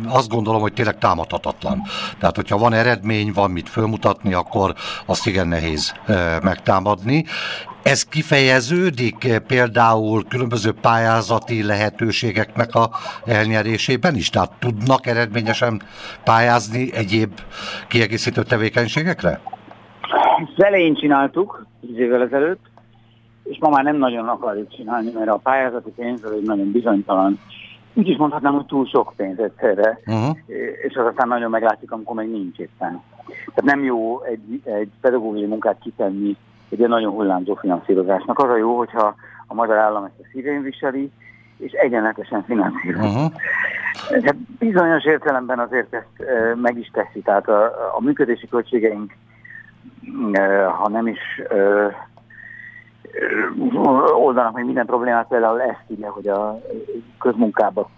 azt gondolom, hogy tényleg támadhatatlan. Tehát, hogyha van eredmény, van mit fölmutatni, akkor azt igen nehéz megtámadni. Ez kifejeződik például különböző pályázati lehetőségeknek a elnyerésében is? Tehát tudnak eredményesen pályázni egyéb kiegészítő tevékenységekre? Ezt elején csináltuk, 10 évvel ezelőtt, és ma már nem nagyon akarjuk csinálni, mert a pályázati pénz az egy nagyon bizonytalan, úgy is mondhatnám, hogy túl sok pénz egyszerre, uh-huh. és az aztán nagyon meglátszik, amikor meg nincs éppen. Tehát nem jó egy, egy pedagógiai munkát kitenni egy ilyen nagyon hullámzó finanszírozásnak. Az a jó, hogyha a magyar állam ezt a szívén viseli, és egyenletesen finanszíroz. Uh-huh. De bizonyos értelemben azért ezt e, meg is teszi, tehát a, a működési költségeink, e, ha nem is e, oldanak még minden problémát, például ezt írja, hogy a közmunkába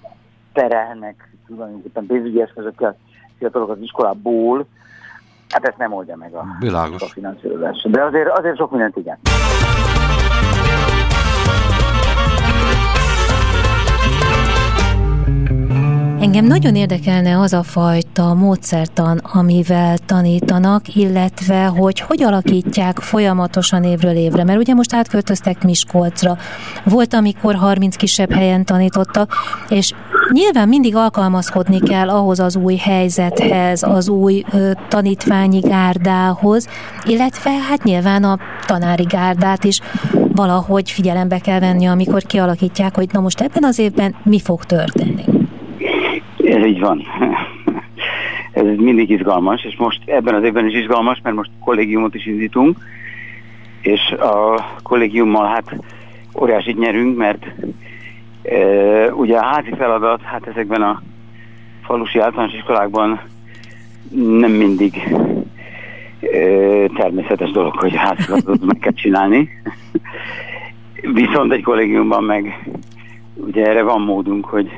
terelnek tulajdonképpen pénzügyi eszközökkel fiatalok az iskolából, hát ezt nem oldja meg a, Világos. a finanszírozás. De azért, azért sok mindent igen. Engem nagyon érdekelne az a fajta módszertan, amivel tanítanak, illetve hogy hogy alakítják folyamatosan évről évre. Mert ugye most átköltöztek Miskolcra. Volt, amikor 30 kisebb helyen tanítottak, és nyilván mindig alkalmazkodni kell ahhoz az új helyzethez, az új ö, tanítványi gárdához, illetve hát nyilván a tanári gárdát is valahogy figyelembe kell venni, amikor kialakítják, hogy na most ebben az évben mi fog történni. Ez így van. Ez mindig izgalmas, és most ebben az évben is izgalmas, mert most kollégiumot is indítunk, és a kollégiummal hát óriásit nyerünk, mert e, ugye a házi feladat, hát ezekben a falusi általános iskolákban nem mindig e, természetes dolog, hogy házi feladatot meg kell csinálni. Viszont egy kollégiumban meg ugye erre van módunk, hogy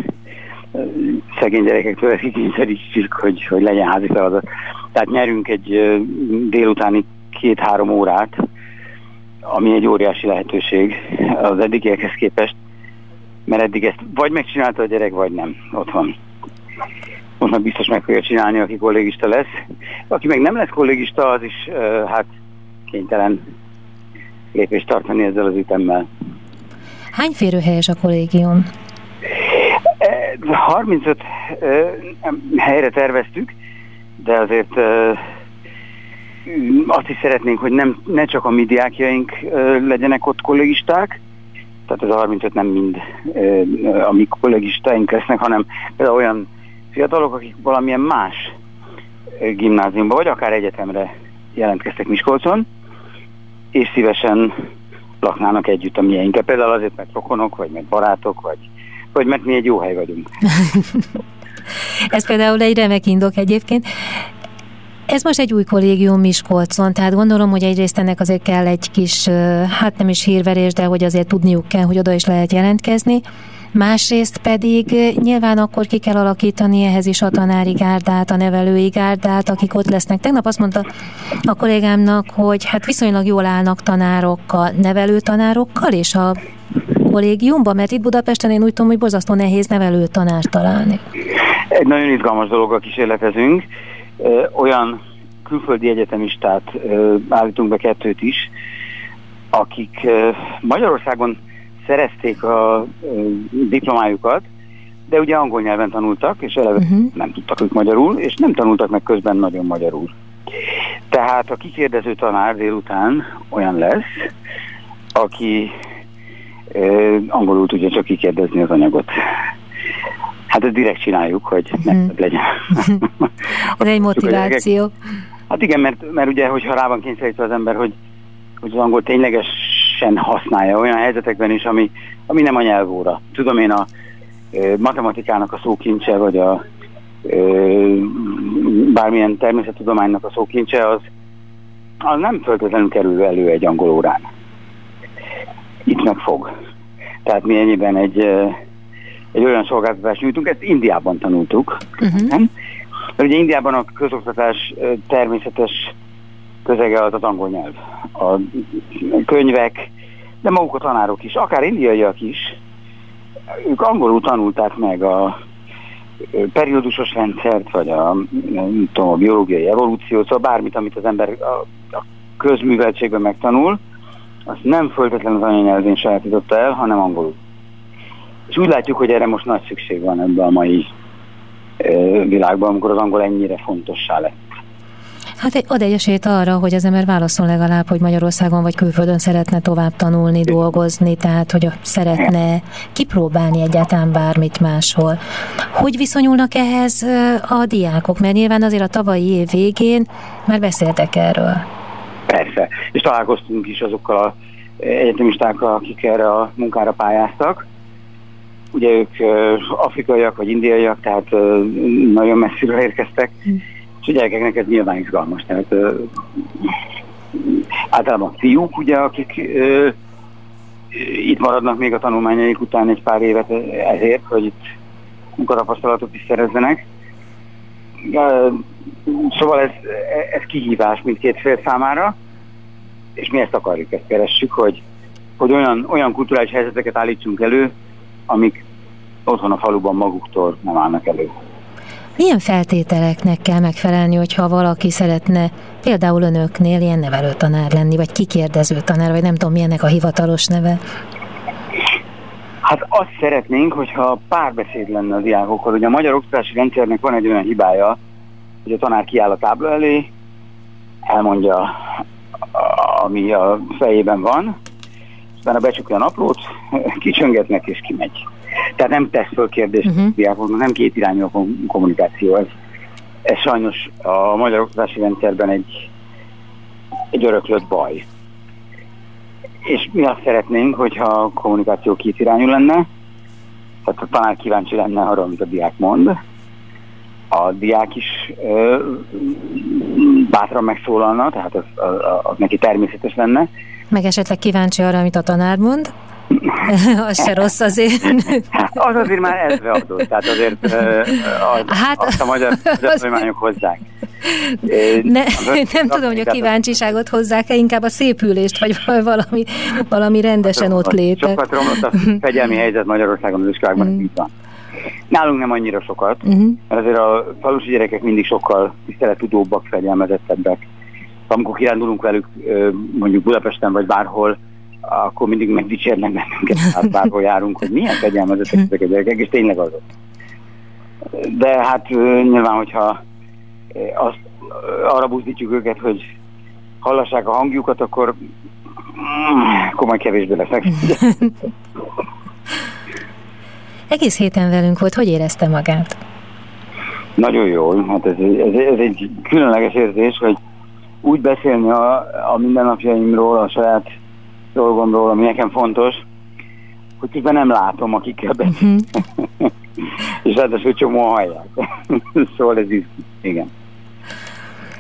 szegény gyerekektől kikényszerítsük, hogy, hogy legyen házi feladat. Tehát nyerünk egy délutáni két-három órát, ami egy óriási lehetőség az eddigiekhez képest, mert eddig ezt vagy megcsinálta a gyerek, vagy nem. Ott van. Most meg biztos meg fogja csinálni, aki kollégista lesz. Aki meg nem lesz kollégista, az is hát kénytelen lépést tartani ezzel az ütemmel. Hány férőhelyes a kollégium? 35 helyre terveztük, de azért azt is szeretnénk, hogy nem, ne csak a mi diákjaink legyenek ott kollégisták, tehát ez a 35 nem mind a mi kollégistáink lesznek, hanem például olyan fiatalok, akik valamilyen más gimnáziumba, vagy akár egyetemre jelentkeztek Miskolcon, és szívesen laknának együtt a mieinkkel. Például azért, mert rokonok, vagy mert barátok, vagy vagy mert mi egy jó hely vagyunk. [laughs] Ez például egy remek indok egyébként. Ez most egy új kollégium Miskolcon, tehát gondolom, hogy egyrészt ennek azért kell egy kis, hát nem is hírverés, de hogy azért tudniuk kell, hogy oda is lehet jelentkezni. Másrészt pedig nyilván akkor ki kell alakítani ehhez is a tanári gárdát, a nevelői gárdát, akik ott lesznek. Tegnap azt mondta a kollégámnak, hogy hát viszonylag jól állnak tanárokkal, nevelő tanárokkal, és a kollégiumban? Mert itt Budapesten én úgy tudom, hogy borzasztó nehéz nevelő tanárt találni. Egy nagyon izgalmas dologgal kísérletezünk. Olyan külföldi egyetemistát állítunk be kettőt is, akik Magyarországon szerezték a diplomájukat, de ugye angol nyelven tanultak, és eleve uh-huh. nem tudtak ők magyarul, és nem tanultak meg közben nagyon magyarul. Tehát a kikérdező tanár délután olyan lesz, aki angolul tudja csak kikérdezni az anyagot. Hát ezt direkt csináljuk, hogy hmm. legyen. [laughs] Ez egy motiváció. Hát igen, mert, mert ugye, hogyha rá van kényszerítve az ember, hogy, hogy az angol ténylegesen használja olyan helyzetekben is, ami, ami nem a nyelvóra. Tudom én a e, matematikának a szókincse, vagy a e, bármilyen természettudománynak a szókincse, az, az nem feltétlenül kerül elő egy angol órán itt meg fog. Tehát mi ennyiben egy, egy olyan szolgáltatást nyújtunk, ezt Indiában tanultuk. Uh-huh. Nem? De ugye Indiában a közoktatás természetes közege az az angol nyelv. A könyvek, de maguk a tanárok is, akár indiaiak is, ők angolul tanulták meg a periódusos rendszert, vagy a, nem tudom, a biológiai evolúciót, szóval bármit, amit az ember a, a közműveltségben megtanul, azt nem föltetlenül az anyanyelvén sajátította el, hanem angolul. És úgy látjuk, hogy erre most nagy szükség van ebben a mai világban, amikor az angol ennyire fontossá lett. Hát ad egy esélyt arra, hogy az ember válaszol legalább, hogy Magyarországon vagy külföldön szeretne tovább tanulni, dolgozni, tehát hogy szeretne kipróbálni egyáltalán bármit máshol. Hogy viszonyulnak ehhez a diákok? Mert nyilván azért a tavalyi év végén már beszéltek erről. Persze, és találkoztunk is azokkal a egyetemistákkal, akik erre a munkára pályáztak. Ugye ők afrikaiak vagy indiaiak, tehát nagyon messziről érkeztek. Hm és a gyerekeknek ez nyilván izgalmas. Tehát általában fiúk, ugye, akik itt maradnak még a tanulmányaik után egy pár évet ezért, hogy itt munkatapasztalatot is szerezzenek. Szóval ez, ez kihívás mindkét fél számára, és mi ezt akarjuk, ezt keressük, hogy, hogy olyan, olyan kulturális helyzeteket állítsunk elő, amik otthon a faluban maguktól nem állnak elő. Milyen feltételeknek kell megfelelni, hogyha valaki szeretne például önöknél ilyen nevelőtanár lenni, vagy kikérdező tanár, vagy nem tudom, milyennek a hivatalos neve? Hát azt szeretnénk, hogyha párbeszéd lenne a diákokkal. Ugye a magyar oktatási rendszernek van egy olyan hibája, hogy a tanár kiáll a tábla elé, elmondja, ami a fejében van, utána becsukja a naplót, kicsöngetnek és kimegy. Tehát nem tesz föl kérdést uh-huh. diákoknak, nem két irányú a kommunikáció. Ez, ez sajnos a magyar oktatási rendszerben egy, egy öröklött baj. És mi azt szeretnénk, hogyha a kommunikáció két irányú lenne, tehát a tanár kíváncsi lenne arra, amit a diák mond, a diák is ö, bátran megszólalna, tehát az, az, az neki természetes lenne. Meg esetleg kíváncsi arra, amit a tanár mond? [laughs] az se rossz azért. [laughs] az azért már ezre adott, tehát azért az, hát, azt a magyar [laughs] tudományok hozzák. Ne, nem tudom, hogy a kíváncsiságot hozzák-e, inkább a szépülést, vagy valami, valami rendesen ott létet. Sokat romlott a fegyelmi helyzet Magyarországon az iskolákban, mm. így van. Nálunk nem annyira sokat, uh-huh. mert azért a falusi gyerekek mindig sokkal tisztelettudóbbak, fegyelmezettebbek. Amikor kirándulunk velük mondjuk Budapesten vagy bárhol, akkor mindig megdicsérnek bennünket, [laughs] hát bárhol járunk, hogy milyen fegyelmezetek ezek a gyerekek, és tényleg azok. De hát nyilván, hogyha azt arra buzdítjuk őket, hogy hallassák a hangjukat, akkor mm, komoly kevésbé leszek. [laughs] Egész héten velünk volt, hogy érezte magát? Nagyon jól, hát ez, ez, ez egy különleges érzés, hogy úgy beszélni a, a mindennapjaimról, a saját dolgomról, ami nekem fontos, hogy közben nem látom, akikkel beszélni. [laughs] Uh-huh. és ráadásul csomó hallják. [laughs] szóval ez is, igen.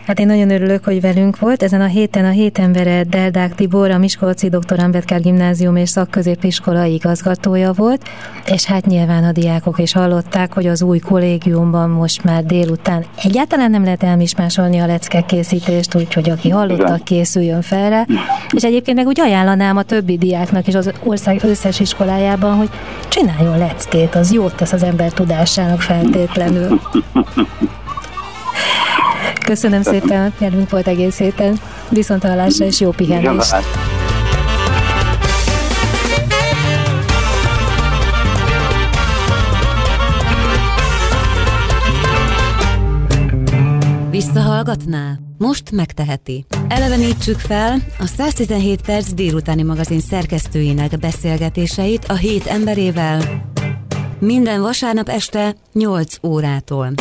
Hát én nagyon örülök, hogy velünk volt. Ezen a héten a hét embere Deldák Tibor, a Miskolci Dr. Ambedkár Gimnázium és Szakközépiskola igazgatója volt, és hát nyilván a diákok is hallották, hogy az új kollégiumban most már délután egyáltalán nem lehet elmismásolni a készítést, úgyhogy aki hallotta, készüljön fel És egyébként meg úgy ajánlanám a többi diáknak is az ország összes iskolájában, hogy csináljon leckét, az jót tesz az ember tudásának feltétlenül. [laughs] Köszönöm szépen, velünk volt egész héten. Viszont hallásra és jó pihenést. Visszahallgatná? Most megteheti. Elevenítsük fel a 117 perc délutáni magazin szerkesztőinek beszélgetéseit a hét emberével minden vasárnap este 8 órától.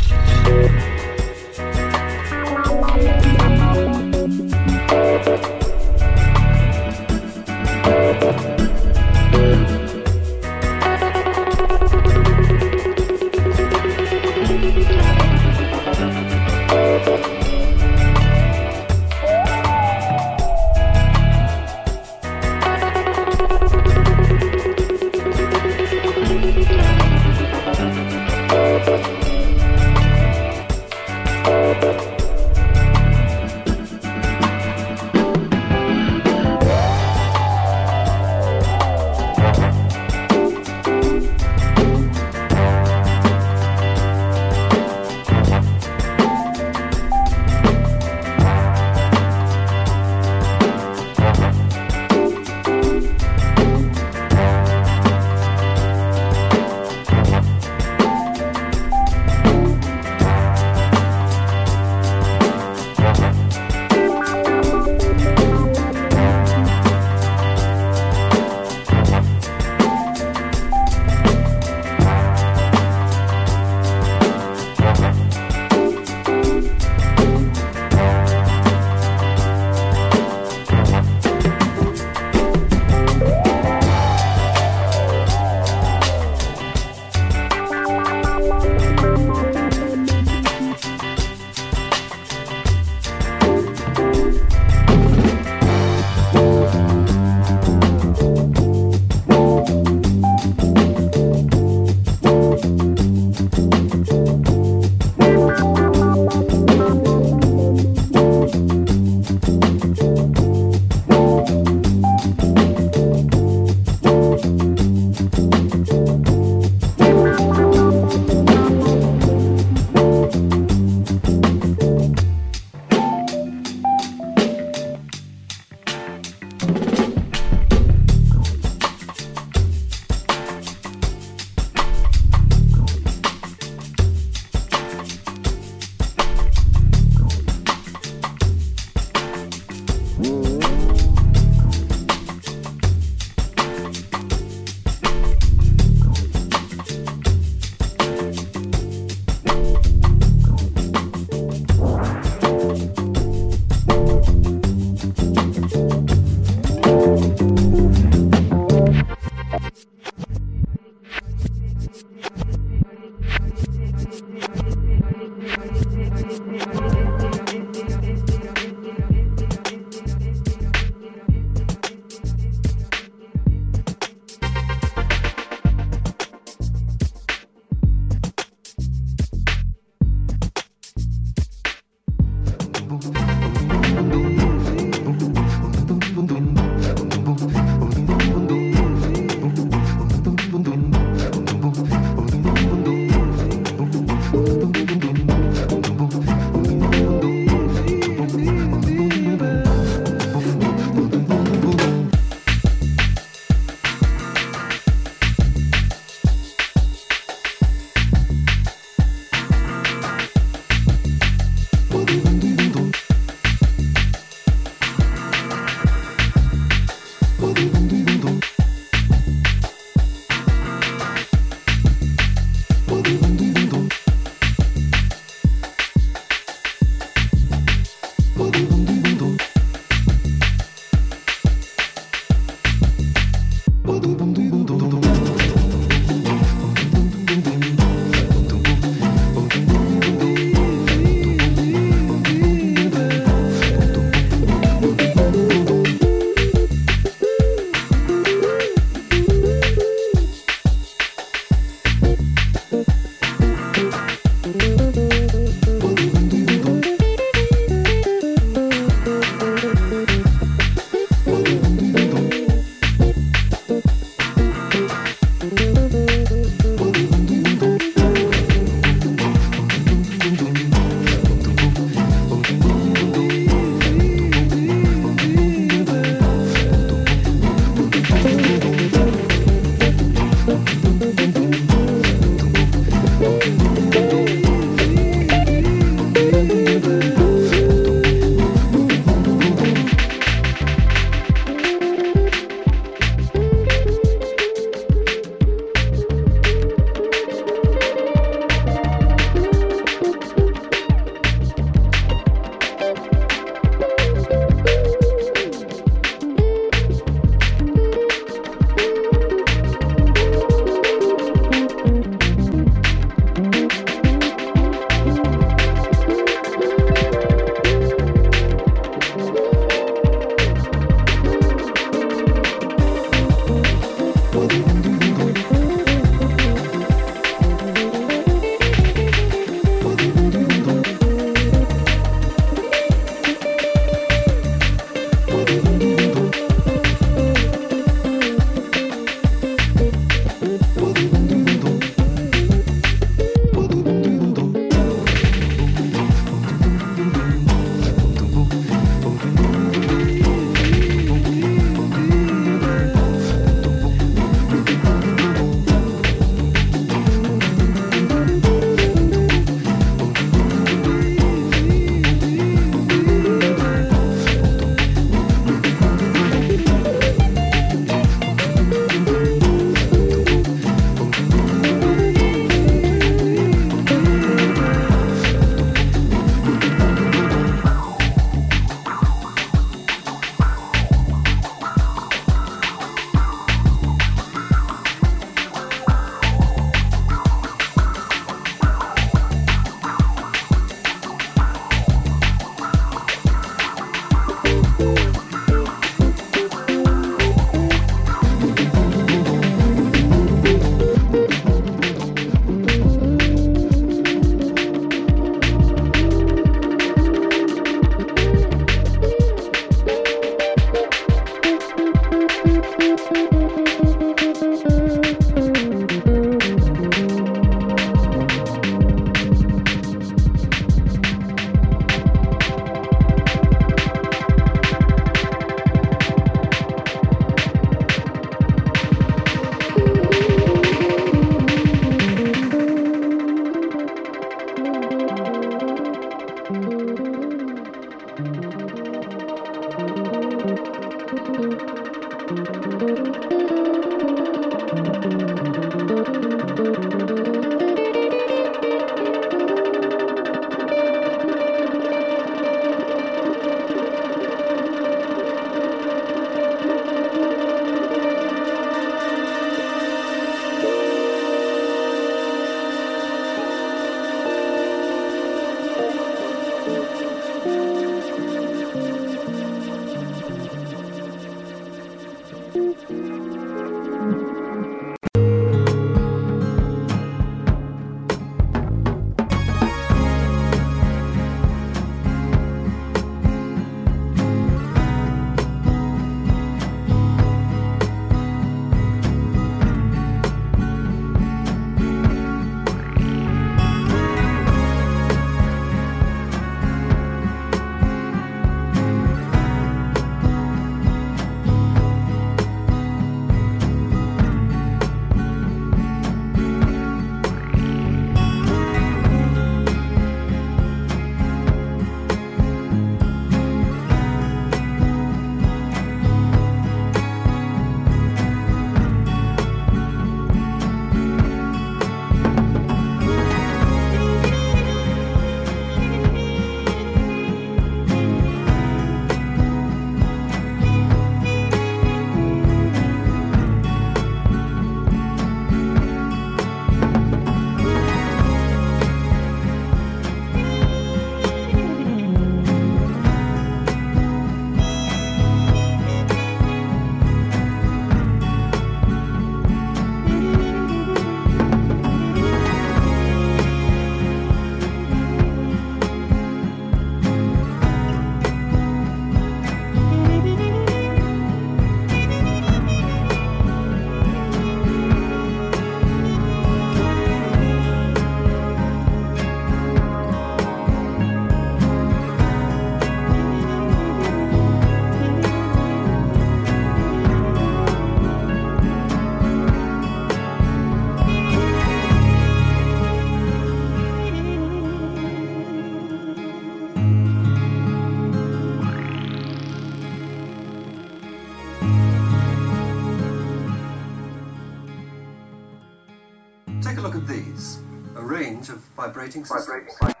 Vibrating systems. Vibrating.